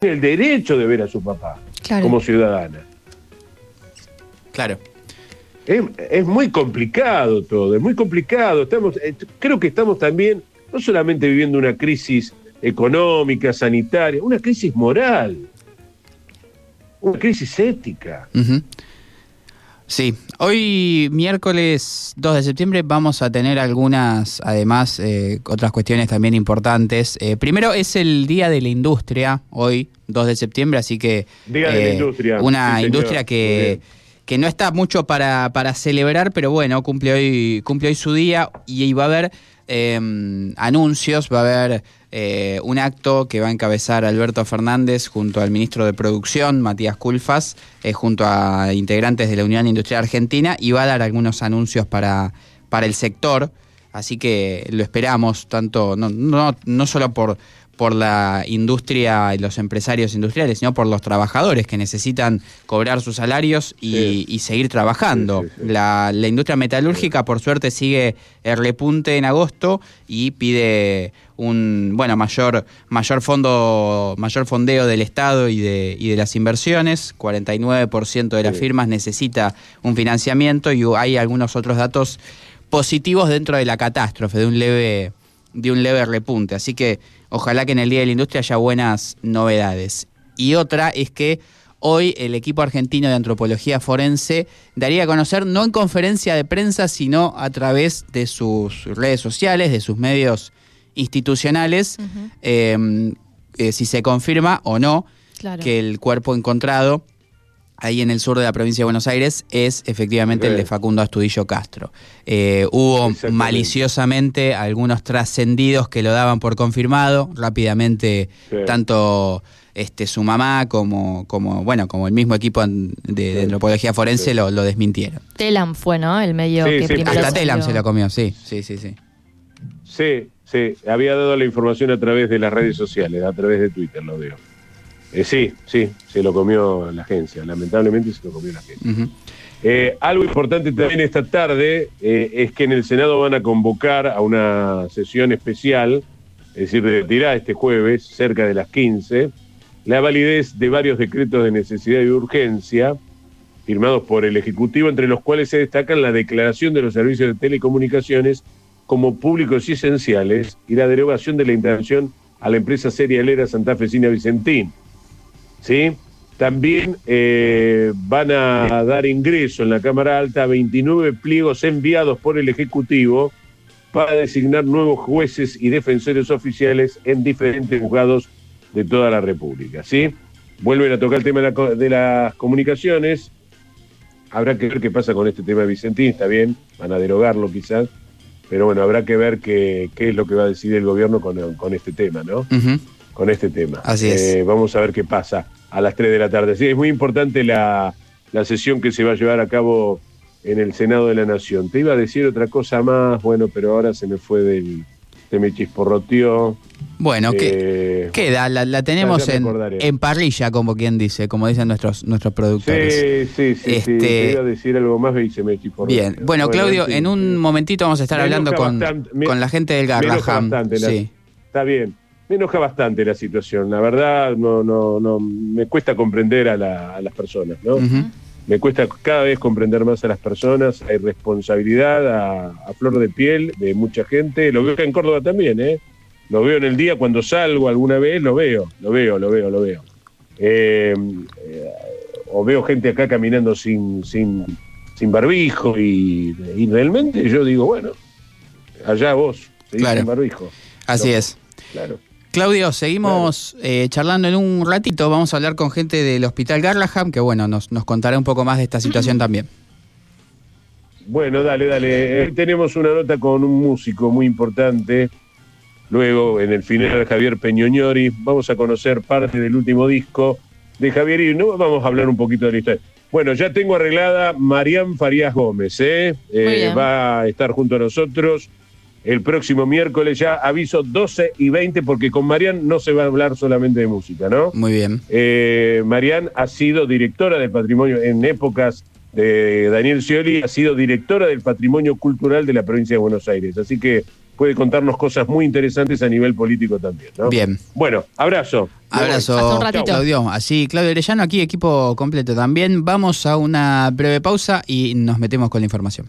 tiene el derecho de ver a su papá Claro. como ciudadana. Claro. Es, es muy complicado todo, es muy complicado. Estamos, eh, creo que estamos también, no solamente viviendo una crisis económica, sanitaria, una crisis moral, una crisis ética. Ujú. Sí, hoy miércoles 2 de septiembre vamos a tener algunas, además, eh, otras cuestiones también importantes. Eh, primero es el Día de la Industria, hoy 2 de septiembre, así que... Día de la industria, Una sí, industria que, que no está mucho para, para celebrar, pero bueno, cumple hoy, cumple hoy su día y va a haber eh, anuncios, va a haber eh, un acto que va a encabezar Alberto Fernández junto al ministro de Producción, Matías Culfas, eh, junto a integrantes de la Unión Industrial Argentina y va a dar algunos anuncios para, para el sector. Así que lo esperamos, tanto, no, no, no solo por, por la industria y los empresarios industriales, sino por los trabajadores que necesitan cobrar sus salarios y, Sí. y seguir trabajando. Sí, sí, sí. La, la industria metalúrgica, por suerte, sigue el repunte en agosto y pide un bueno mayor mayor fondo mayor fondeo del Estado y de, y de las inversiones. 49% de las firmas necesita un financiamiento y hay algunos otros datos positivos dentro de la catástrofe, de un leve, de un leve repunte. Así que ojalá que en el Día de la Industria haya buenas novedades. Y otra es que hoy el equipo argentino de antropología forense daría a conocer, no en conferencia de prensa, sino a través de sus redes sociales, de sus medios institucionales, eh, eh, si se confirma o no Claro. que el cuerpo encontrado ahí en el sur de la provincia de Buenos Aires es efectivamente el de. Facundo Astudillo Castro. Eh, hubo maliciosamente algunos trascendidos que lo daban por confirmado, rápidamente Sí. tanto este, su mamá como, como, bueno, como el mismo equipo de, de Sí. antropología forense Sí. lo, lo desmintieron. Telam fue, ¿no? El medio Sí, que sí, primero Hasta Telam se lo comió, sí, sí, sí, sí. Sí, sí, había dado la información a través de las redes sociales, a través de Twitter, lo veo. Eh, sí, sí, se lo comió la agencia, lamentablemente se lo comió la agencia. Eh, algo importante también esta tarde eh, es que en el Senado van a convocar a una sesión especial, es decir, retirada este jueves, cerca de las 15, la validez de varios decretos de necesidad y urgencia firmados por el Ejecutivo, entre los cuales se destacan la declaración de los servicios de telecomunicaciones como públicos y esenciales y la derogación de la intervención a la empresa serialera Santafesina Vicentín. ¿Sí? También eh, van a dar ingreso en la Cámara Alta a 29 pliegos enviados por el Ejecutivo para designar nuevos jueces y defensores oficiales en diferentes juzgados de toda la República. ¿sí? Vuelven a tocar el tema de, las comunicaciones. Habrá que ver qué pasa con este tema de Vicentín, está bien, van a derogarlo quizás, pero bueno, habrá que ver qué, qué es lo que va a decidir el gobierno con, este tema, ¿no? Con este tema. Así es. Eh, vamos a ver qué pasa a las 3 de la tarde. Sí, es muy importante la, la sesión que se va a llevar a cabo en el Senado de la Nación. Te iba a decir otra cosa más, bueno, pero ahora se me fue del... Se me chisporroteó. Bueno, ¿qué, Eh, queda? La, la tenemos en, en parrilla, como quien dice, como dicen nuestros, nuestros productores. Sí, sí, sí, sí. Este- Te iba a decir algo más y se me chisporroteó. Bien, bueno, Claudio, en un momentito vamos a estar hablando con, bastante, con la gente del Garraham. bastante la- Sí. Está bien. Me enoja bastante la situación. La verdad, no, no, no, me cuesta comprender a, la- a las personas, ¿no? Me cuesta cada vez comprender más a las personas. Hay responsabilidad a, a flor de piel de mucha gente. Lo veo acá en Córdoba también, ¿eh? Lo veo en el día cuando salgo alguna vez, lo veo, lo veo, lo veo, lo veo. Eh, eh, o veo gente acá caminando sin, sin, sin barbijo y, y realmente yo digo, bueno, allá vos, seguís Claro. sin barbijo. Así es. Claro. Claudio, seguimos eh, charlando en un ratito. Vamos a hablar con gente del Hospital Garraham, que bueno, nos, nos contará un poco más de esta situación también. Bueno, dale, dale. Eh, tenemos una nota con un músico muy importante. Luego, en el final, Javier Peñoñori. Vamos a conocer parte del último disco de Javier y no vamos a hablar un poquito de la historia. Bueno, ya tengo arreglada Marián Farías Gómez, ¿eh? Eh, bien. va a estar junto a nosotros el próximo miércoles, ya aviso 12 y 20, porque con Marián no se va a hablar solamente de música, ¿no? Muy bien. Eh, Marián ha sido directora del patrimonio en épocas de Daniel Scioli, ha sido directora del patrimonio cultural de la provincia de Buenos Aires. Así que puede contarnos cosas muy interesantes a nivel político también. ¿no? Bien. Bueno, abrazo. Abrazo, Hasta un ratito. Claudio. Así, Claudio Orellano, aquí equipo completo también. Vamos a una breve pausa y nos metemos con la información.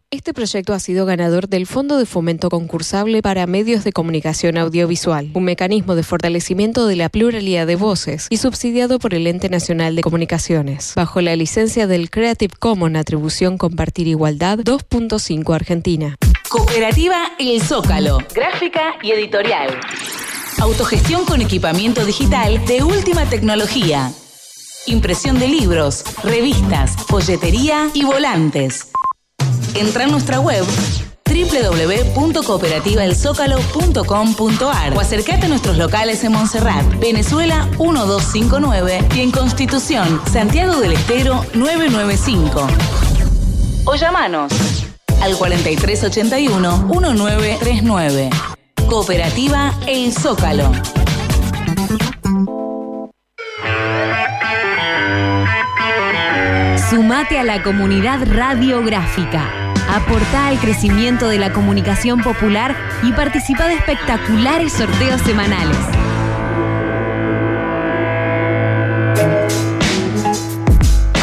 Este proyecto ha sido ganador del Fondo de Fomento Concursable para Medios de Comunicación Audiovisual, un mecanismo de fortalecimiento de la pluralidad de voces y subsidiado por el Ente Nacional de Comunicaciones, bajo la licencia del Creative Commons Atribución Compartir Igualdad 2.5 Argentina. Cooperativa El Zócalo. Gráfica y editorial. Autogestión con equipamiento digital de última tecnología. Impresión de libros, revistas, folletería y volantes. Entra en nuestra web www.cooperativaelzócalo.com.ar o acércate a nuestros locales en Montserrat, Venezuela 1259 y en Constitución, Santiago del Estero 995. O llamanos al 4381-1939. Cooperativa El Zócalo. Sumate a la comunidad radiográfica. Aportá al crecimiento de la comunicación popular y participa de espectaculares sorteos semanales.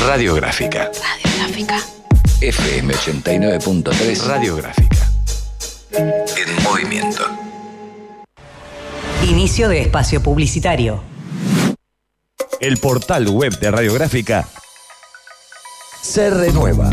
Radiográfica. Radiográfica. FM 89.3 Radiográfica. En movimiento. Inicio de espacio publicitario. El portal web de Radiográfica se renueva.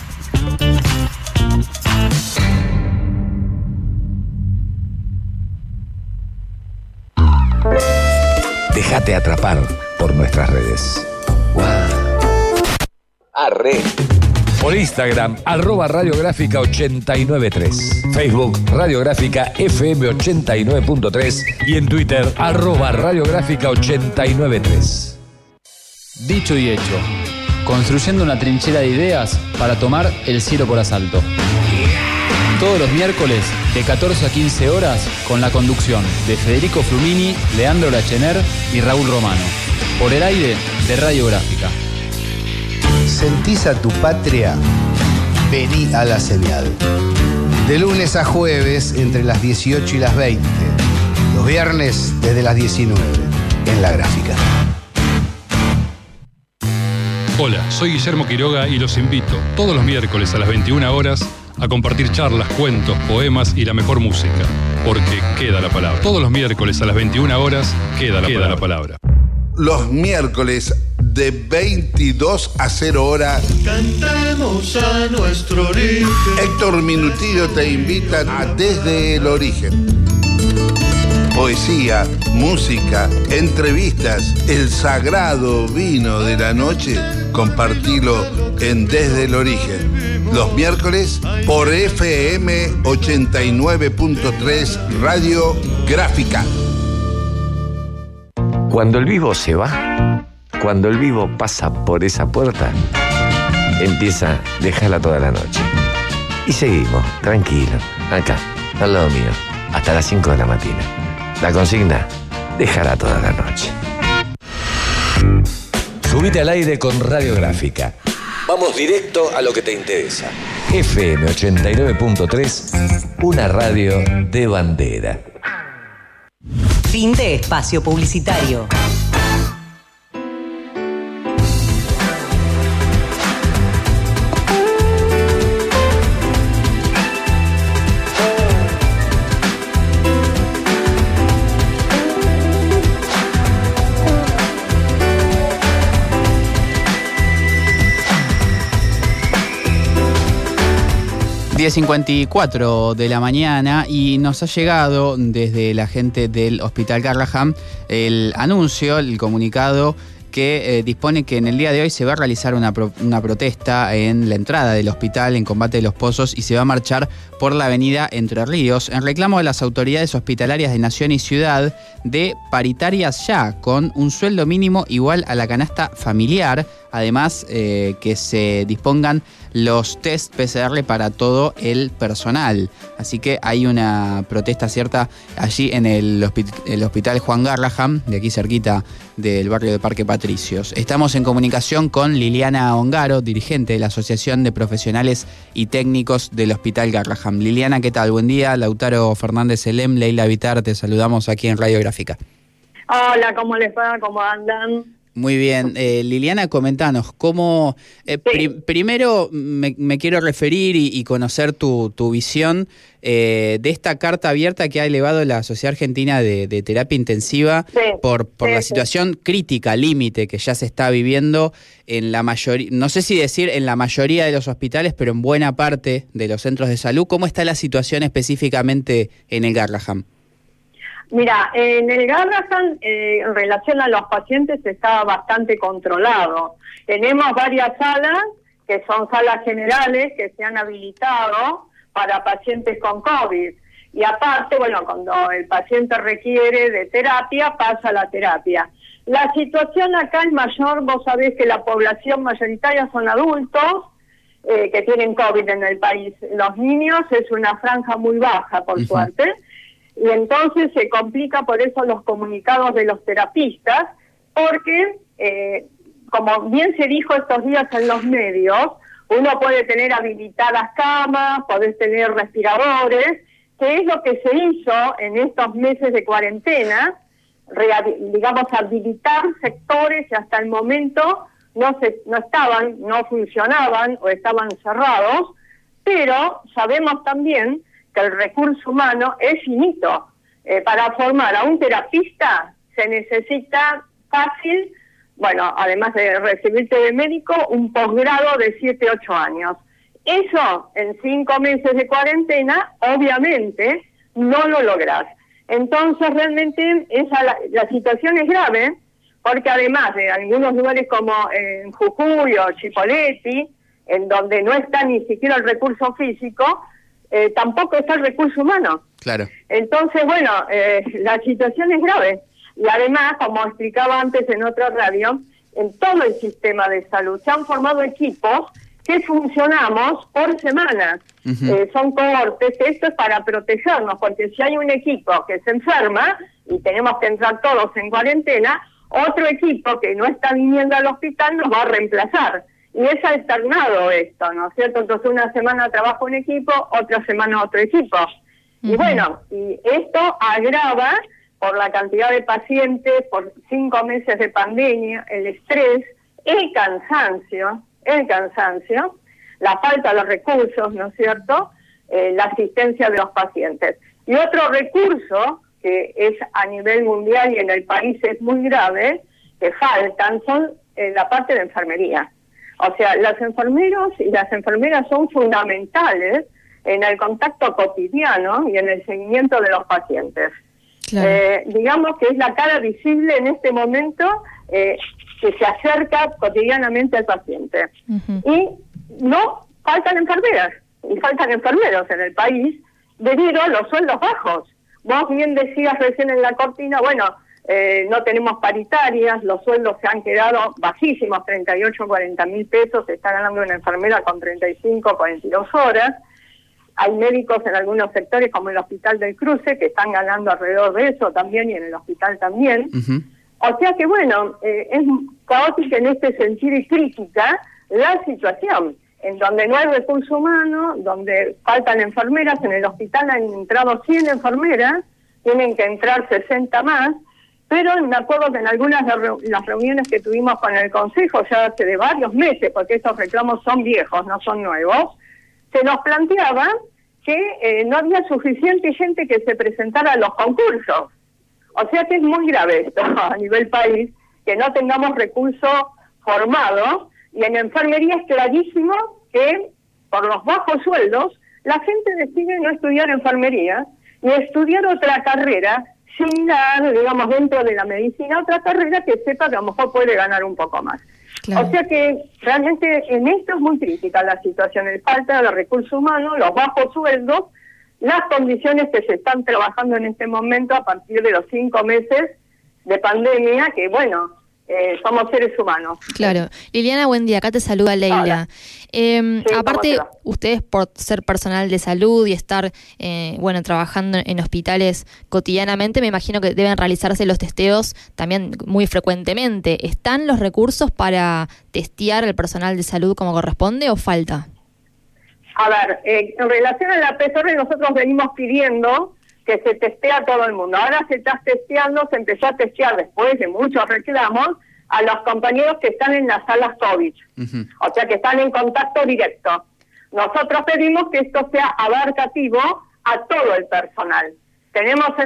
Déjate atrapar por nuestras redes. Arre. Por Instagram, arroba radiográfica 893. Facebook, radiográfica FM 89.3. Y en Twitter, arroba radiográfica 893. Dicho y hecho, construyendo una trinchera de ideas para tomar el cielo por asalto. Todos los miércoles de 14 a 15 horas con la conducción de Federico Flumini, Leandro Lachener y Raúl Romano. Por el aire de Radiográfica. ¿Sentís a tu patria? Vení a la señal. De lunes a jueves entre las 18 y las 20. Los viernes desde las 19 en la gráfica. Hola, soy Guillermo Quiroga y los invito todos los miércoles a las 21 horas a compartir charlas, cuentos, poemas y la mejor música. Porque queda la palabra. Todos los miércoles a las 21 horas queda la, palabra. la palabra. Los miércoles de 22 a 0 hora. Cantemos a nuestro origen. Héctor Minutillo te invita a Desde el Origen. Poesía, música, entrevistas, el sagrado vino de la noche, compartilo en Desde el Origen. Los miércoles por FM 89.3 Radio Gráfica. Cuando el vivo se va, cuando el vivo pasa por esa puerta, empieza, déjala toda la noche. Y seguimos, tranquilo, acá, al lado mío, hasta las 5 de la mañana. La consigna, déjala toda la noche. Subite al aire con Radiográfica. Vamos directo a lo que te interesa. FM 89.3, una radio de bandera. Fin de espacio publicitario. 10.54 de la mañana y nos ha llegado desde la gente del Hospital Garraham el anuncio, el comunicado que eh, dispone que en el día de hoy se va a realizar una, pro- una protesta en la entrada del hospital en combate de los pozos y se va a marchar por la avenida Entre Ríos en reclamo de las autoridades hospitalarias de Nación y Ciudad de paritarias ya con un sueldo mínimo igual a la canasta familiar. Además, eh, que se dispongan los test PCR para todo el personal. Así que hay una protesta cierta allí en el, hospi- el Hospital Juan Garraham, de aquí cerquita del barrio de Parque Patricios. Estamos en comunicación con Liliana Ongaro, dirigente de la Asociación de Profesionales y Técnicos del Hospital Garraham. Liliana, ¿qué tal? Buen día. Lautaro Fernández Elem, Leila Vitar, te saludamos aquí en Radiográfica. Hola, ¿cómo les va? ¿Cómo andan? Muy bien. Eh, Liliana, comentanos, ¿cómo... eh, pri- primero me, me quiero referir y, y conocer tu, tu visión eh, de esta carta abierta que ha elevado la Sociedad Argentina de, de Terapia Intensiva por, por sí, la situación crítica, límite que ya se está viviendo en la mayoría, no sé si decir en la mayoría de los hospitales, pero en buena parte de los centros de salud. ¿Cómo está la situación específicamente en el Garraham? Mira, en el Garrahan, eh, en relación a los pacientes, está bastante controlado. Tenemos varias salas, que son salas generales, que se han habilitado para pacientes con COVID. Y aparte, bueno, cuando el paciente requiere de terapia, pasa la terapia. La situación acá es mayor, vos sabés que la población mayoritaria son adultos, eh, que tienen COVID en el país. Los niños es una franja muy baja, por suerte, y entonces se complica por eso los comunicados de los terapistas, porque, eh, como bien se dijo estos días en los medios, uno puede tener habilitadas camas, podés tener respiradores, que es lo que se hizo en estos meses de cuarentena, digamos, habilitar sectores que hasta el momento no, se, no estaban, no funcionaban o estaban cerrados, pero sabemos también que el recurso humano es finito. Eh, para formar a un terapista se necesita fácil, bueno, además de recibirte de médico, un posgrado de 7, 8 años. Eso en cinco meses de cuarentena, obviamente, no lo logras. Entonces, realmente esa, la, la situación es grave, porque además de algunos lugares como en Jujuy o Chipoleti, en donde no está ni siquiera el recurso físico, eh, tampoco está el recurso humano. Claro. Entonces, bueno, eh, la situación es grave. Y además, como explicaba antes en otra radio, en todo el sistema de salud se han formado equipos que funcionamos por semana. Eh, son cohortes, esto es para protegernos, porque si hay un equipo que se enferma y tenemos que entrar todos en cuarentena, otro equipo que no está viniendo al hospital nos va a reemplazar. Y es alternado esto, ¿no es cierto? Entonces una semana trabaja un equipo, otra semana otro equipo. Y bueno, y esto agrava por la cantidad de pacientes, por cinco meses de pandemia, el estrés, el cansancio, el cansancio, la falta de los recursos, ¿no es cierto? Eh, la asistencia de los pacientes. Y otro recurso que es a nivel mundial y en el país es muy grave, que faltan, son eh, la parte de enfermería. O sea, los enfermeros y las enfermeras son fundamentales en el contacto cotidiano y en el seguimiento de los pacientes. Eh, digamos que es la cara visible en este momento eh, que se acerca cotidianamente al paciente. Y no faltan enfermeras y faltan enfermeros en el país debido a los sueldos bajos. Vos bien decías recién en la cortina, bueno, eh, no tenemos paritarias, los sueldos se han quedado bajísimos, 38, 40 mil pesos, se está ganando una enfermera con 35, 42 horas. Hay médicos en algunos sectores, como el Hospital del Cruce, que están ganando alrededor de eso también y en el hospital también. O sea que, bueno, eh, es caótica en este sentido y crítica la situación, en donde no hay recurso humano, donde faltan enfermeras, en el hospital han entrado 100 enfermeras, tienen que entrar 60 más, pero me acuerdo que en algunas de las reuniones que tuvimos con el Consejo, ya hace de varios meses, porque estos reclamos son viejos, no son nuevos, se nos planteaba que eh, no había suficiente gente que se presentara a los concursos. O sea que es muy grave esto a nivel país, que no tengamos recursos formados, y en enfermería es clarísimo que por los bajos sueldos la gente decide no estudiar enfermería y estudiar otra carrera similar, digamos, dentro de la medicina, otra carrera que sepa que a lo mejor puede ganar un poco más. O sea que realmente en esto es muy crítica la situación, el falta de recursos humanos, los bajos sueldos, las condiciones que se están trabajando en este momento a partir de los cinco meses de pandemia, que bueno, eh, somos seres humanos. Claro. Liliana, buen día. Acá te saluda Leila. Eh, Sí, aparte, ustedes por ser personal de salud y estar, eh, bueno, trabajando en hospitales cotidianamente, me imagino que deben realizarse los testeos también muy frecuentemente. ¿Están los recursos para testear al personal de salud como corresponde o falta? A ver, eh, en relación a la PCR nosotros venimos pidiendo que se testee a todo el mundo. Ahora se está testeando, se empezó a testear después de muchos reclamos a los compañeros que están en las salas COVID, o sea que están en contacto directo. Nosotros pedimos que esto sea abarcativo a todo el personal. Tenemos